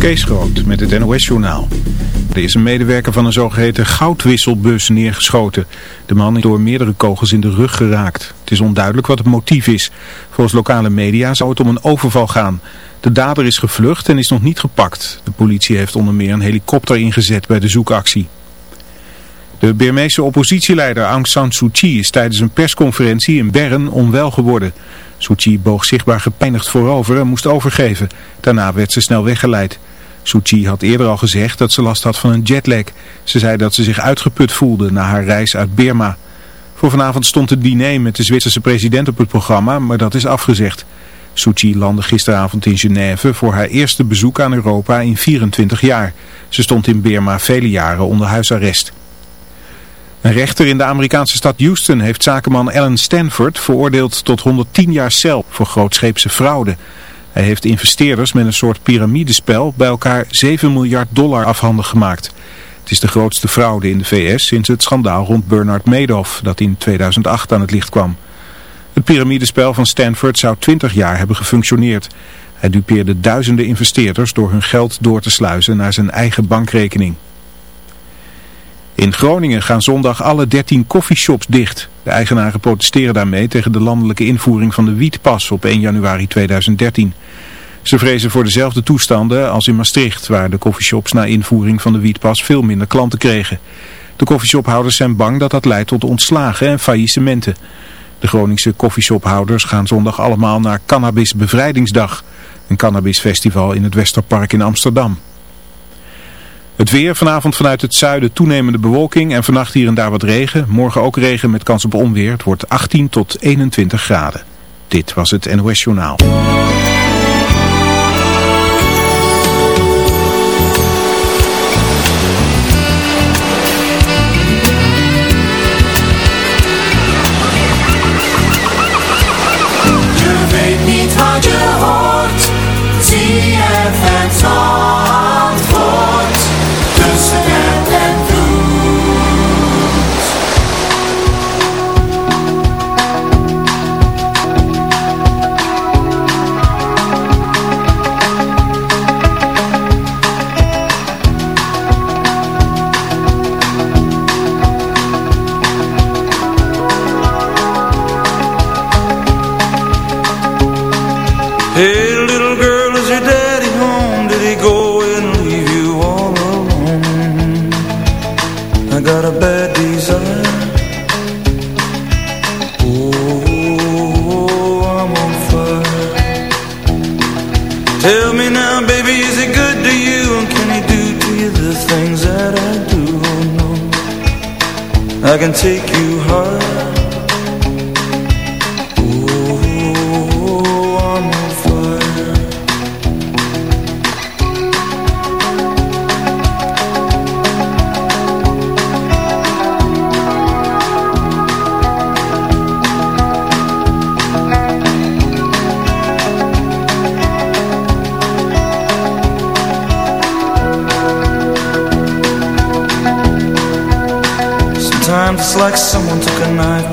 Kees Groot met het NOS-journaal. Er is een medewerker van een zogeheten goudwisselbus neergeschoten. De man is door meerdere kogels in de rug geraakt. Het is onduidelijk wat het motief is. Volgens lokale media zou het om een overval gaan. De dader is gevlucht en is nog niet gepakt. De politie heeft onder meer een helikopter ingezet bij de zoekactie. De Birmeese oppositieleider Aung San Suu Kyi is tijdens een persconferentie in Bern onwel geworden. Suu Kyi boog zichtbaar gepijnigd voorover en moest overgeven. Daarna werd ze snel weggeleid. Suu had eerder al gezegd dat ze last had van een jetlag. Ze zei dat ze zich uitgeput voelde na haar reis uit Birma. Voor vanavond stond het diner met de Zwitserse president op het programma, maar dat is afgezegd. Suu landde gisteravond in Genève voor haar eerste bezoek aan Europa in 24 jaar. Ze stond in Birma vele jaren onder huisarrest. Een rechter in de Amerikaanse stad Houston heeft zakenman Alan Stanford veroordeeld tot 110 jaar cel voor grootscheepse fraude. Hij heeft investeerders met een soort piramidespel bij elkaar 7 miljard dollar afhandig gemaakt. Het is de grootste fraude in de VS sinds het schandaal rond Bernard Madoff dat in 2008 aan het licht kwam. Het piramidespel van Stanford zou 20 jaar hebben gefunctioneerd. Hij dupeerde duizenden investeerders door hun geld door te sluizen naar zijn eigen bankrekening. In Groningen gaan zondag alle 13 koffieshops dicht. De eigenaren protesteren daarmee tegen de landelijke invoering van de wietpas op 1 januari 2013. Ze vrezen voor dezelfde toestanden als in Maastricht, waar de koffieshops na invoering van de wietpas veel minder klanten kregen. De koffieshophouders zijn bang dat dat leidt tot ontslagen en faillissementen. De Groningse koffieshophouders gaan zondag allemaal naar Cannabis Bevrijdingsdag, een cannabisfestival in het Westerpark in Amsterdam. Het weer vanavond vanuit het zuiden toenemende bewolking en vannacht hier en daar wat regen. Morgen ook regen met kans op onweer. Het wordt 18 tot 21 graden. Dit was het NOS Journaal.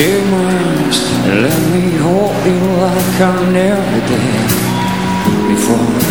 Take my arms and let me hold you like I never did before.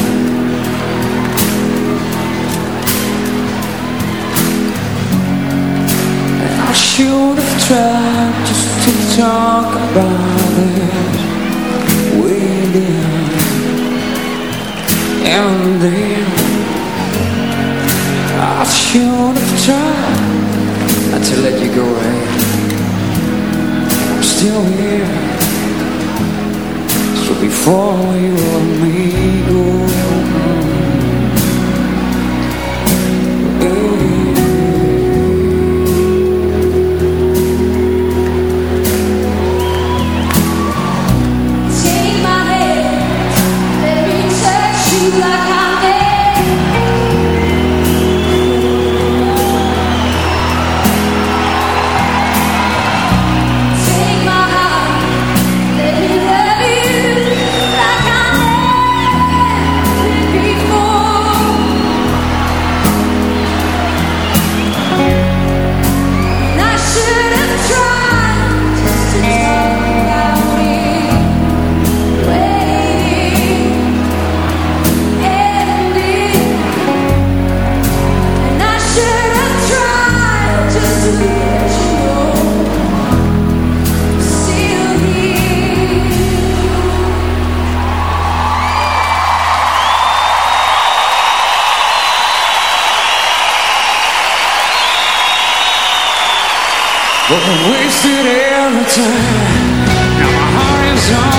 wasted every time. Now my heart is on.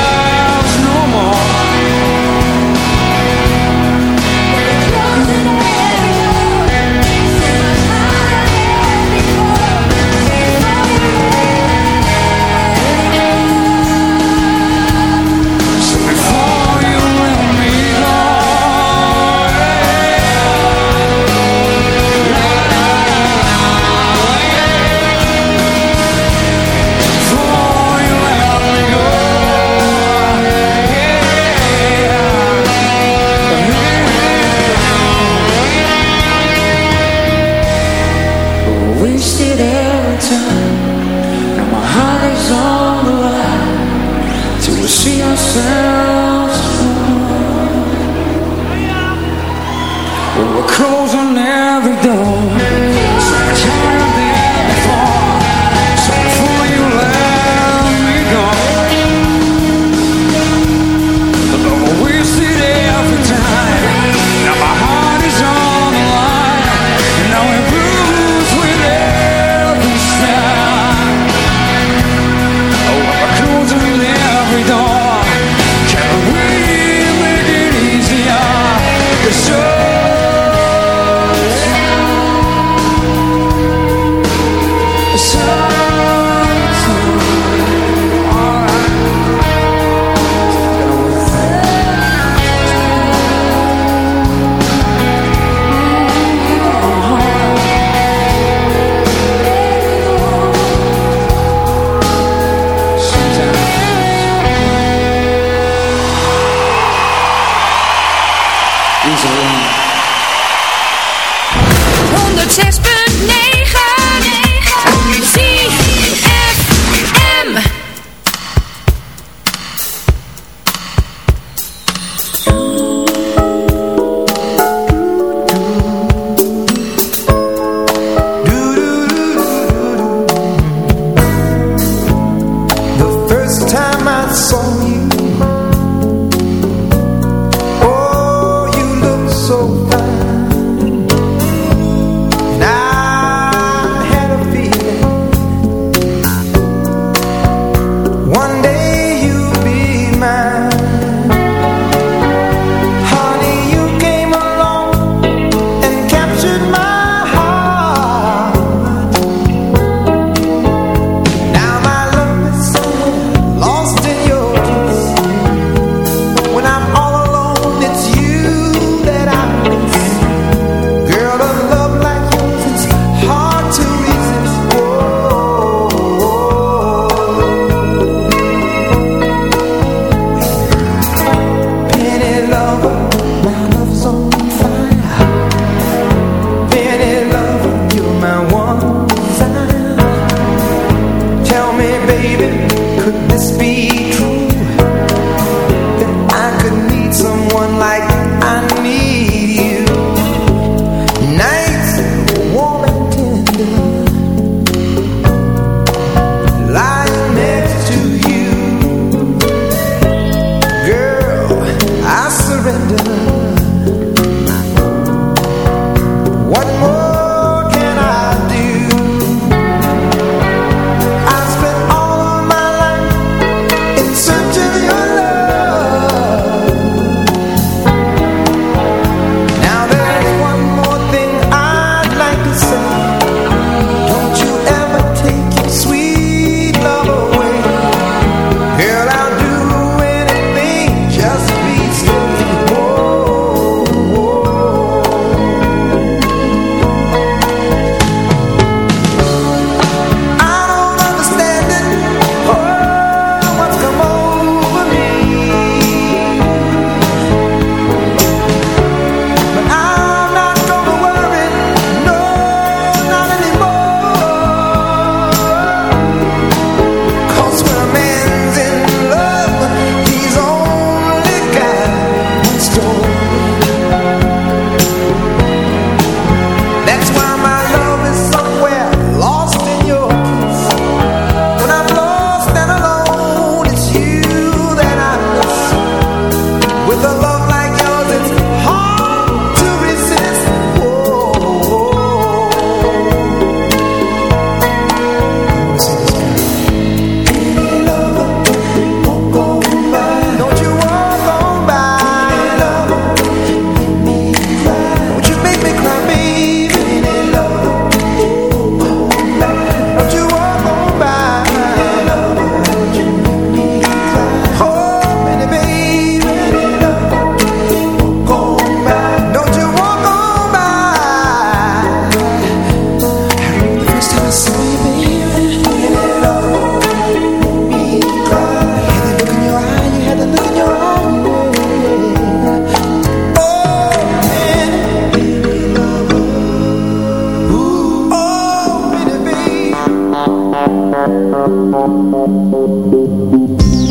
this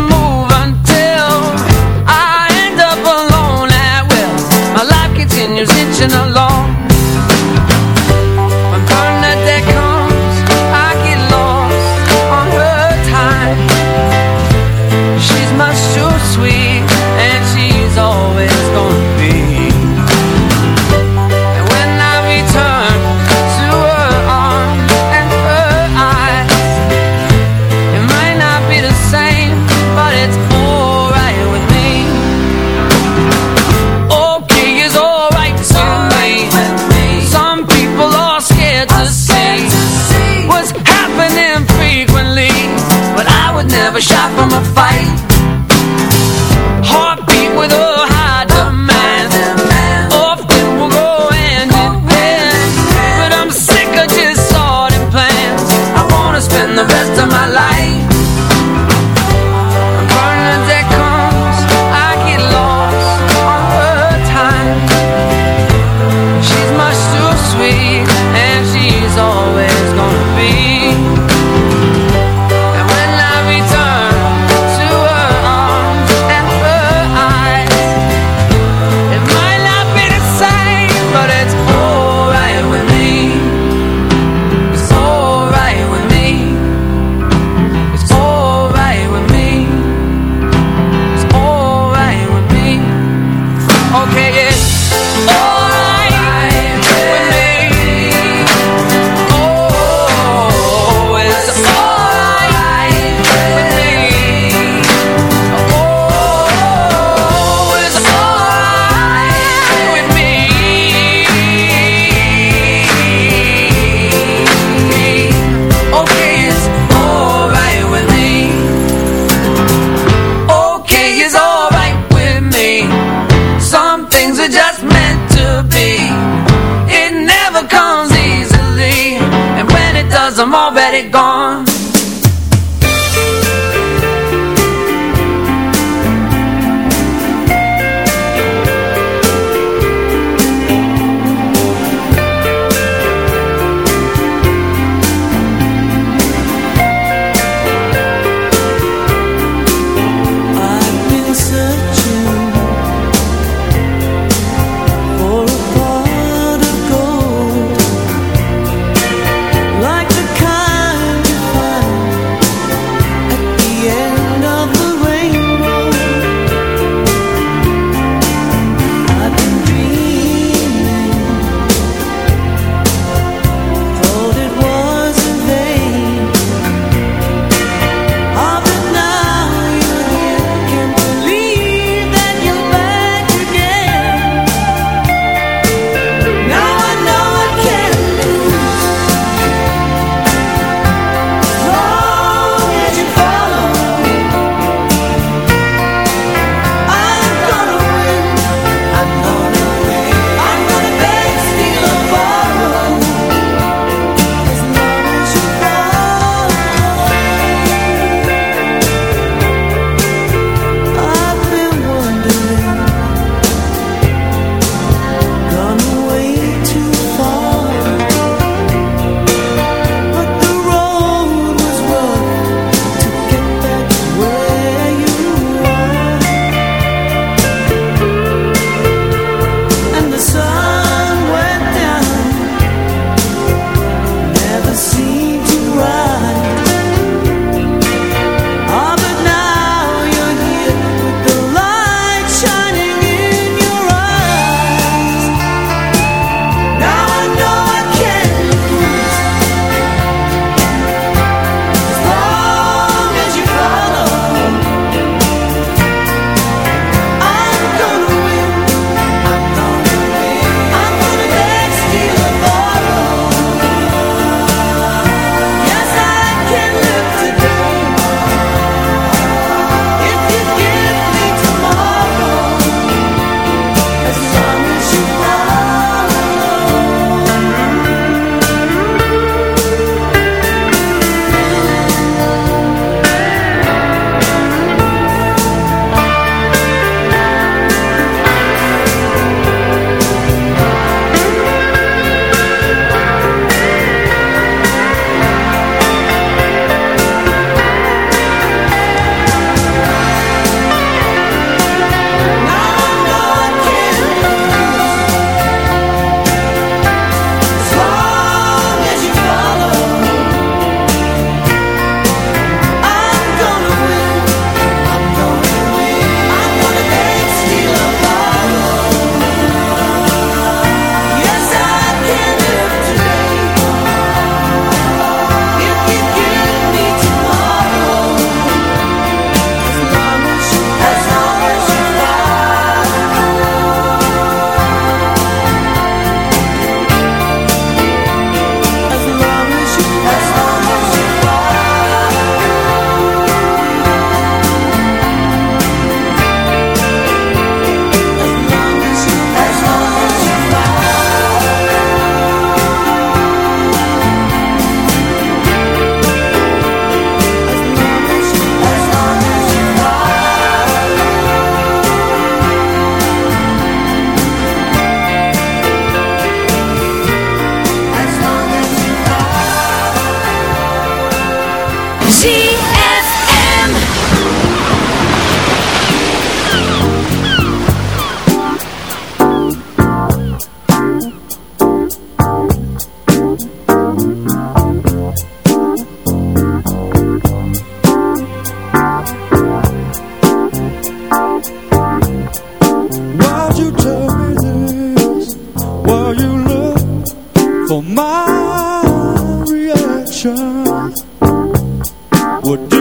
would do.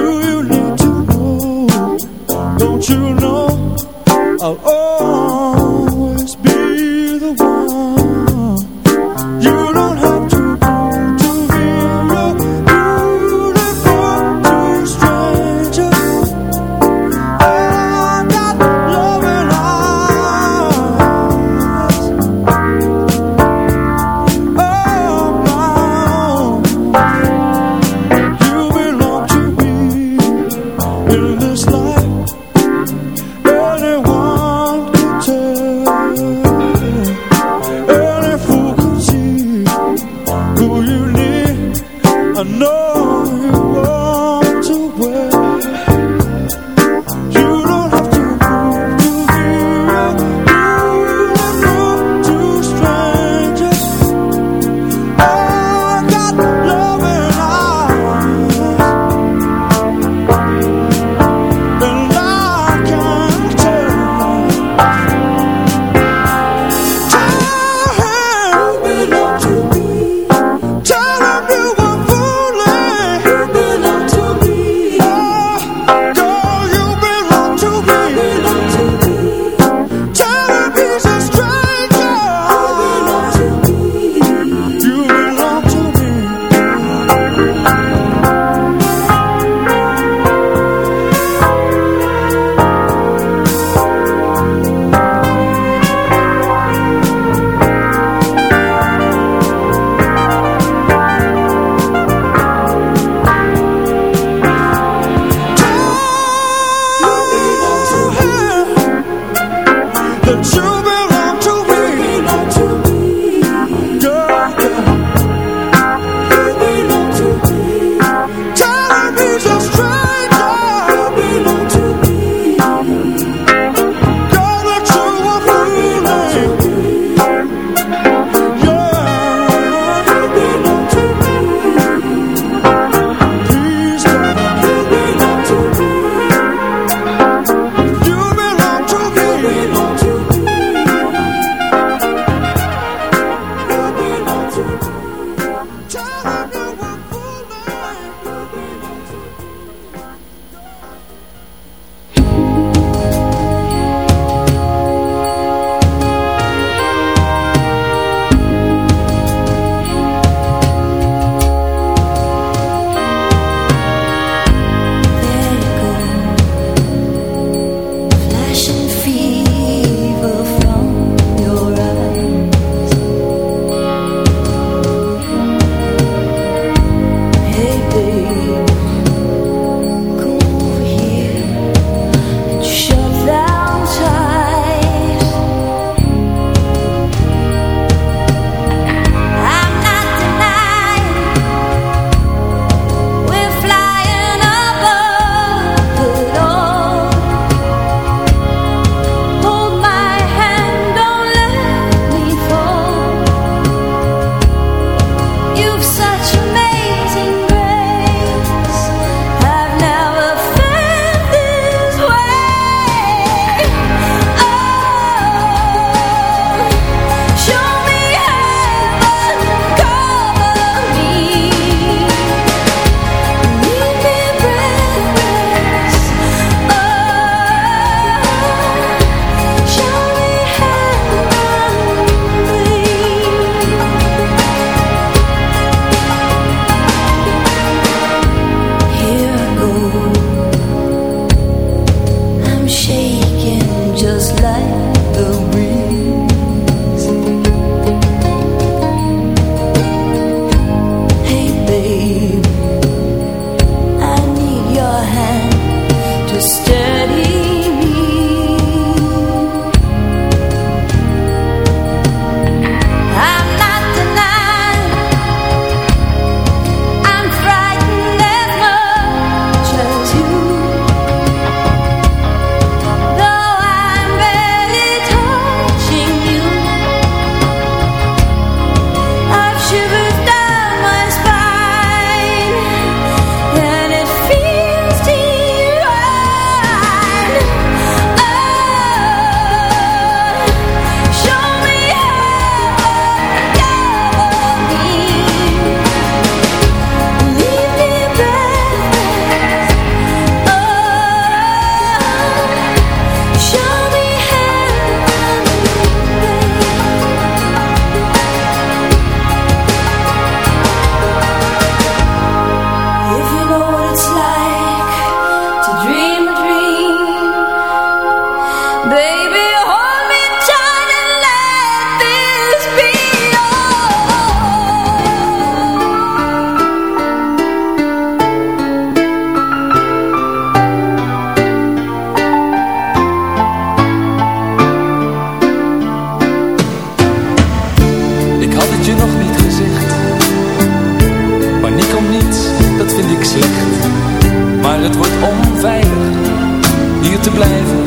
Te blijven.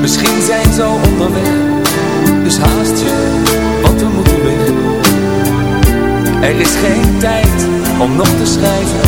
Misschien zijn ze al onderweg, dus haast je, want we moeten weg. Er is geen tijd om nog te schrijven.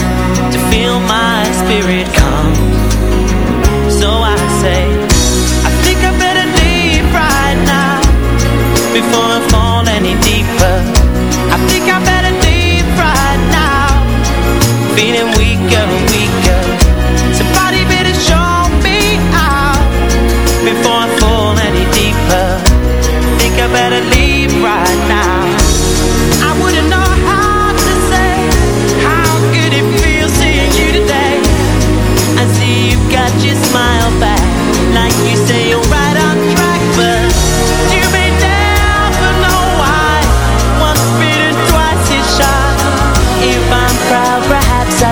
To feel my spirit come. So I say I think I better leave right now Before I fall any deeper. I think I better leave right now Feeling weaker weaker. Somebody better show me out Before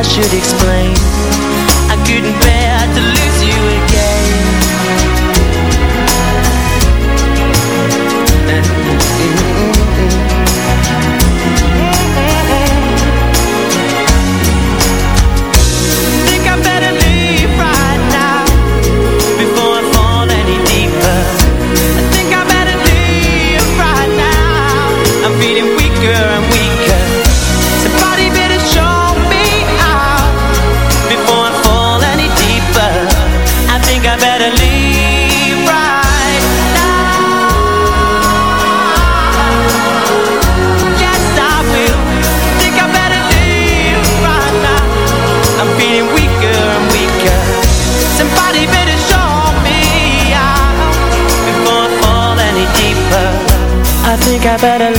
should explain. I couldn't bear better